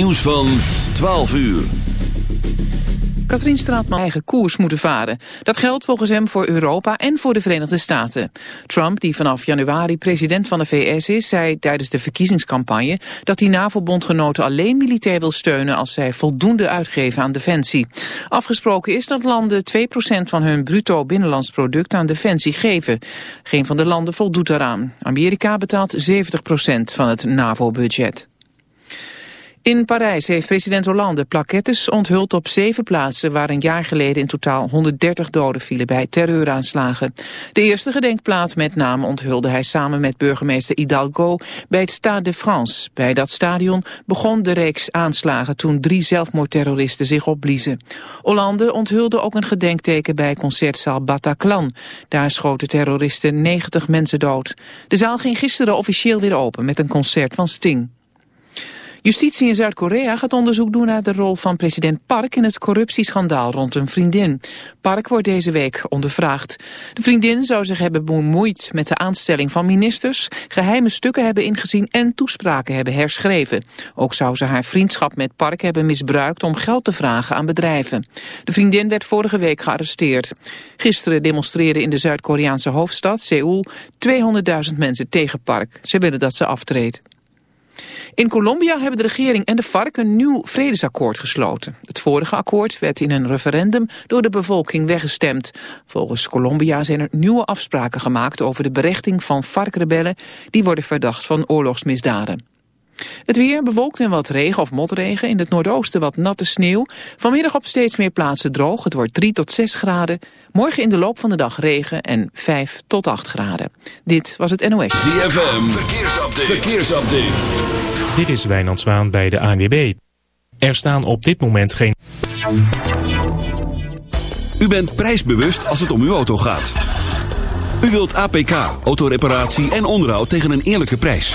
Nieuws van 12 uur. Katrien Straatman eigen koers moeten varen. Dat geldt volgens hem voor Europa en voor de Verenigde Staten. Trump, die vanaf januari president van de VS is, zei tijdens de verkiezingscampagne dat hij NAVO-bondgenoten alleen militair wil steunen als zij voldoende uitgeven aan defensie. Afgesproken is dat landen 2% van hun bruto binnenlands product aan defensie geven. Geen van de landen voldoet daaraan. Amerika betaalt 70% van het NAVO-budget. In Parijs heeft president Hollande plaquettes onthuld op zeven plaatsen waar een jaar geleden in totaal 130 doden vielen bij terreuraanslagen. De eerste gedenkplaat met name onthulde hij samen met burgemeester Hidalgo bij het Stade de France. Bij dat stadion begon de reeks aanslagen toen drie zelfmoordterroristen zich opbliezen. Hollande onthulde ook een gedenkteken bij concertzaal Bataclan. Daar schoten terroristen 90 mensen dood. De zaal ging gisteren officieel weer open met een concert van Sting. Justitie in Zuid-Korea gaat onderzoek doen naar de rol van president Park in het corruptieschandaal rond een vriendin. Park wordt deze week ondervraagd. De vriendin zou zich hebben bemoeid met de aanstelling van ministers, geheime stukken hebben ingezien en toespraken hebben herschreven. Ook zou ze haar vriendschap met Park hebben misbruikt om geld te vragen aan bedrijven. De vriendin werd vorige week gearresteerd. Gisteren demonstreerden in de Zuid-Koreaanse hoofdstad Seoul 200.000 mensen tegen Park. Ze willen dat ze aftreedt. In Colombia hebben de regering en de FARC een nieuw vredesakkoord gesloten. Het vorige akkoord werd in een referendum door de bevolking weggestemd. Volgens Colombia zijn er nieuwe afspraken gemaakt over de berechting van FARC-rebellen... die worden verdacht van oorlogsmisdaden. Het weer bewolkt en wat regen of motregen. In het noordoosten wat natte sneeuw. Vanmiddag op steeds meer plaatsen droog. Het wordt 3 tot 6 graden. Morgen in de loop van de dag regen en 5 tot 8 graden. Dit was het NOS. ZFM, verkeersupdate. verkeersupdate. Dit is Wijnand Zwaan bij de ANWB. Er staan op dit moment geen... U bent prijsbewust als het om uw auto gaat. U wilt APK, autoreparatie en onderhoud tegen een eerlijke prijs.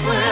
Rich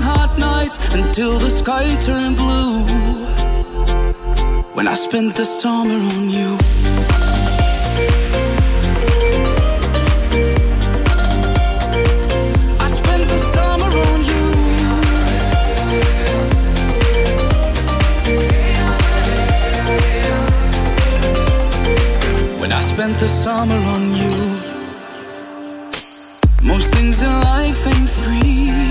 until the sky turned blue. When I spent the summer on you. I spent the summer on you. When I spent the summer on you. Most things in life ain't free.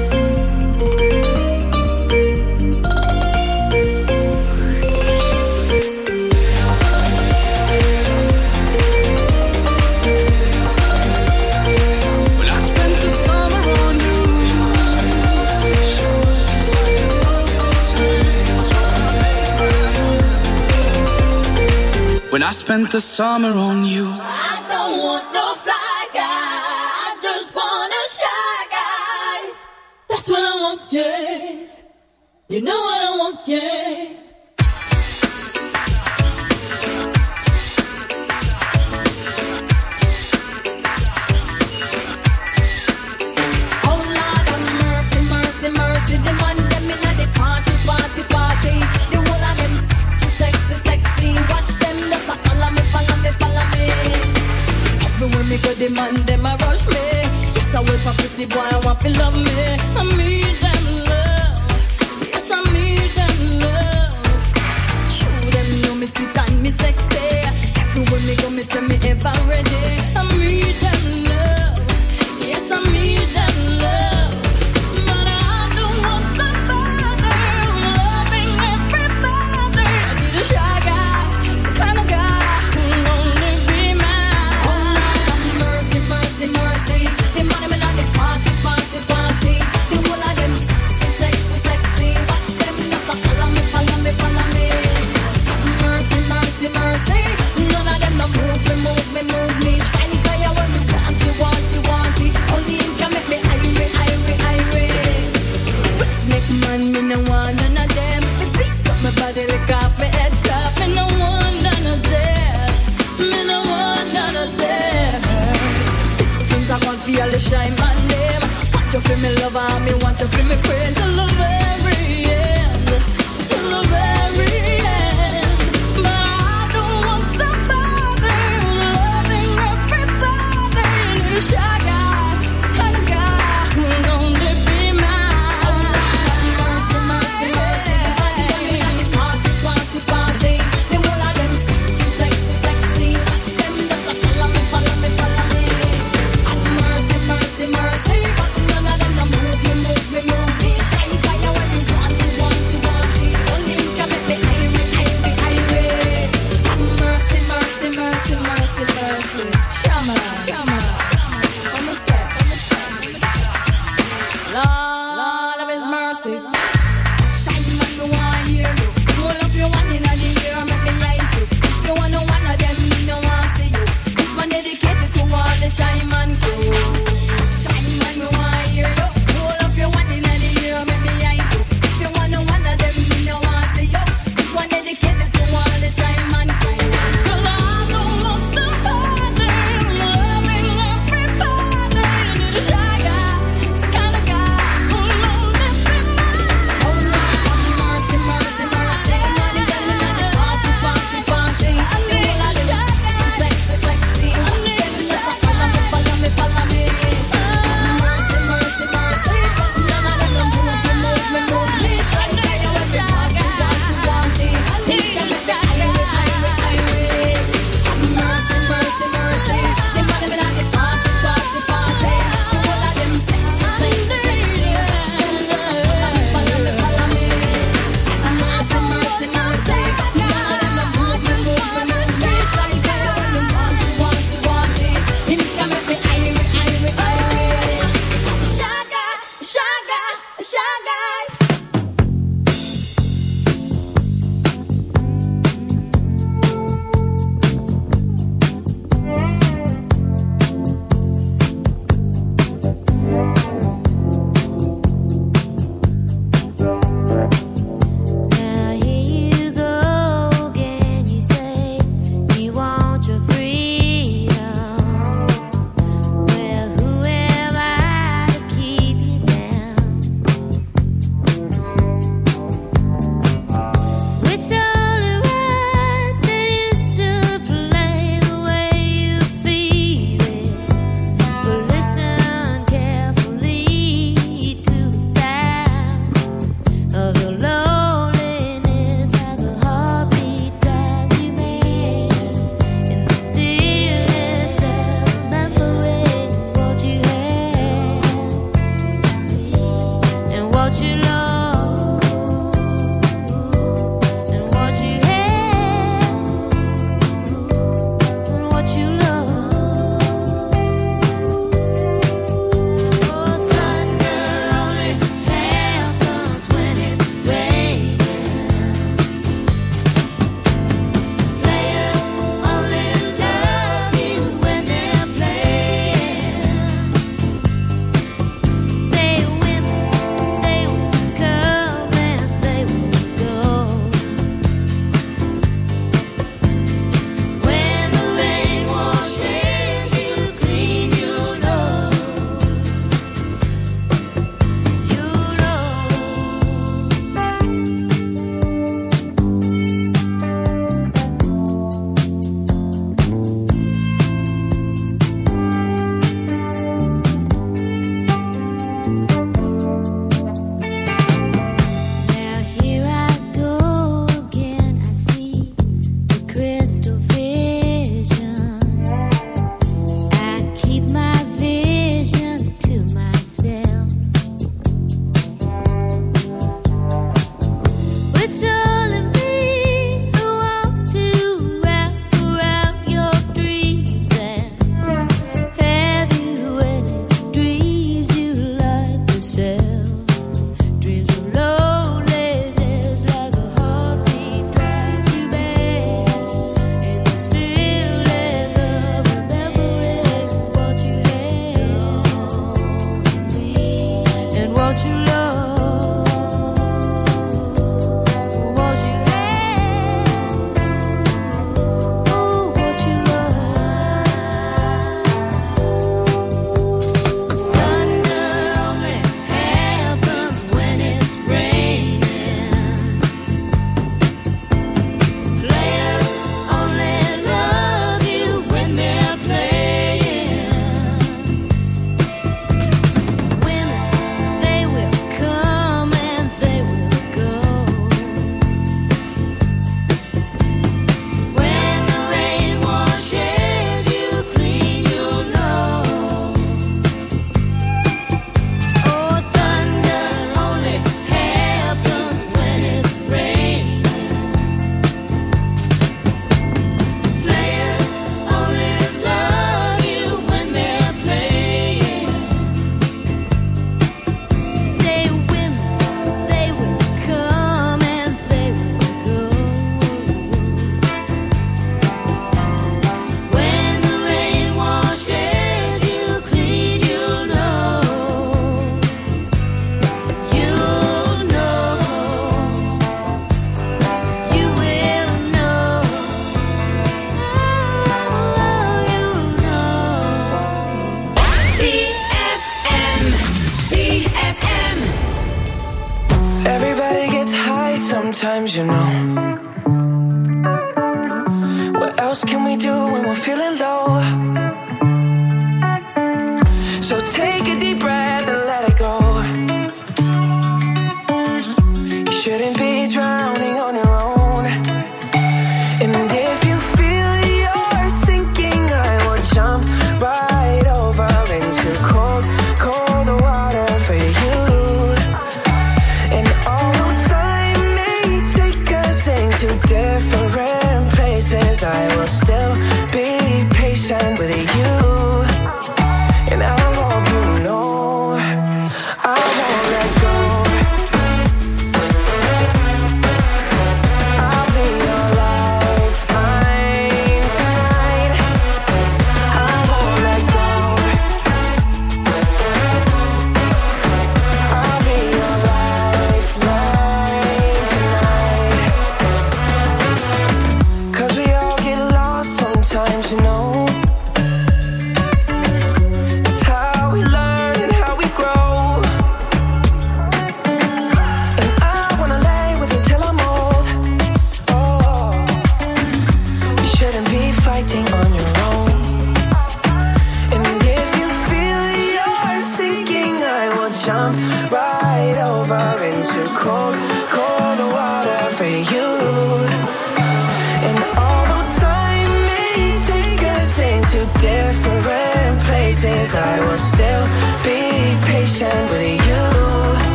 When I spent the summer on you, I don't want no fly guy. I just want a shy guy. That's what I want, yeah. You know what I want, yeah. me cause the man them a rush me. Yes, I wait for pretty boy, I want to love me. I need them love. Yes, I need them love. Show them know me sweet and me sexy. Every Everywhere me go, me say me ever ready. I need them love. Yes, I need them love.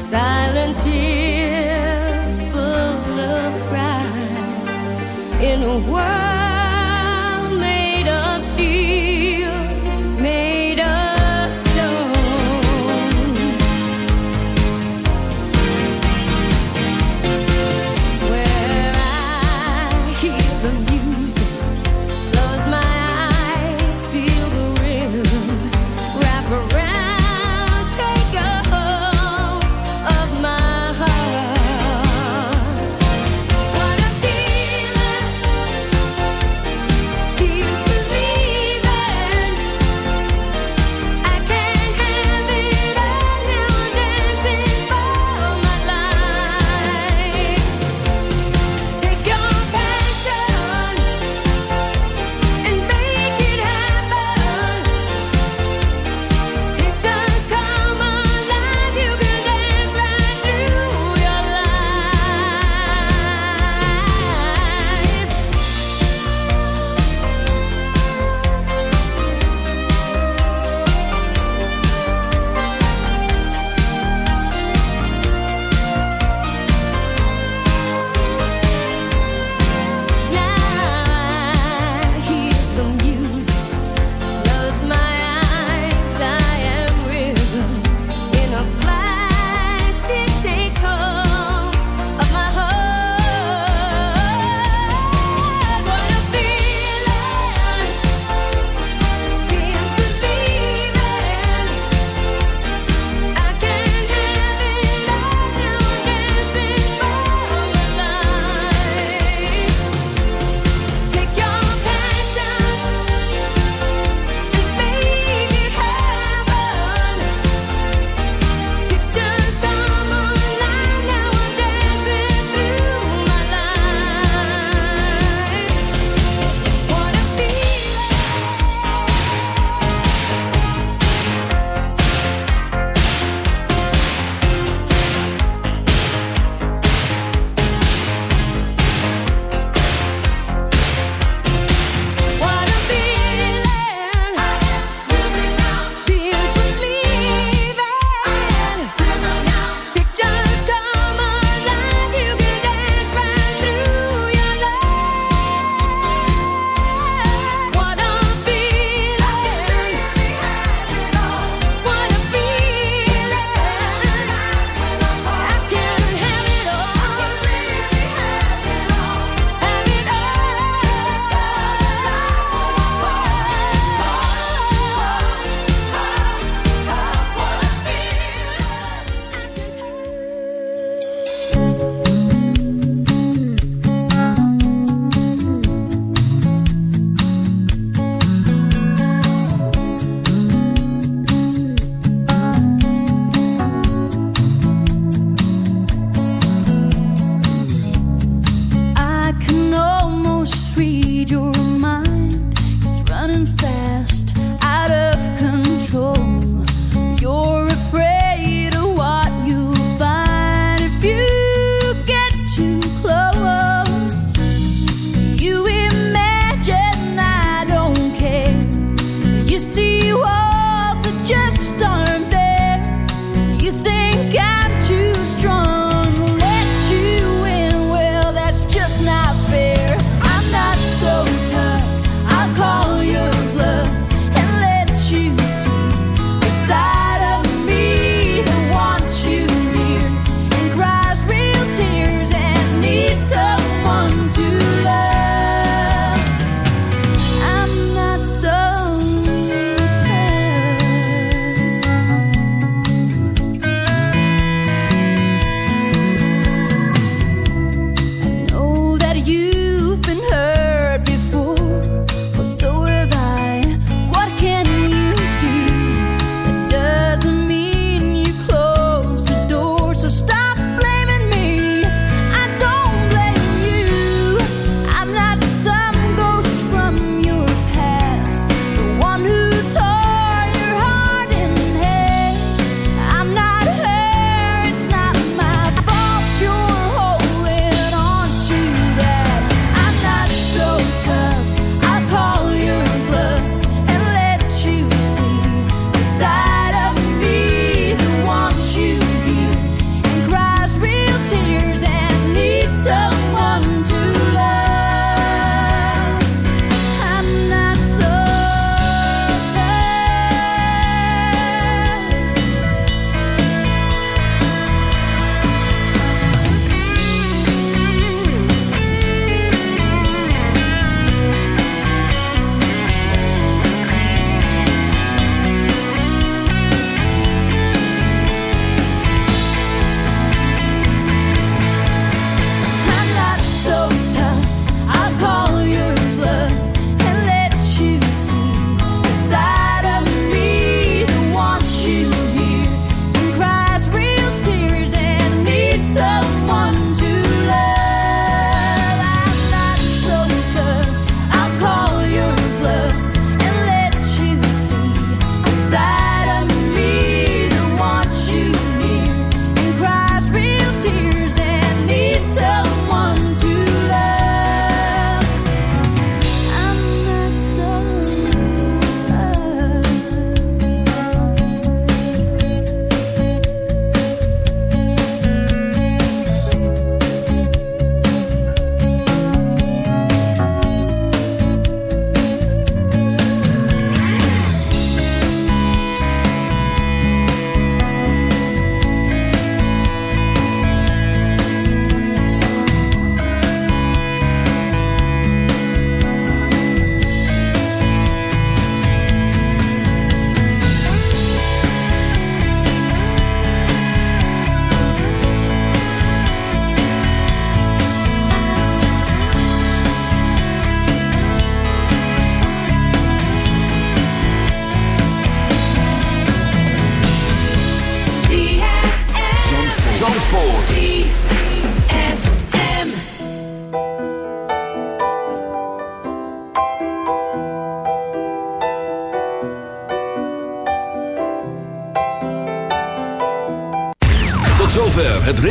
Silent tears full of pride. In a world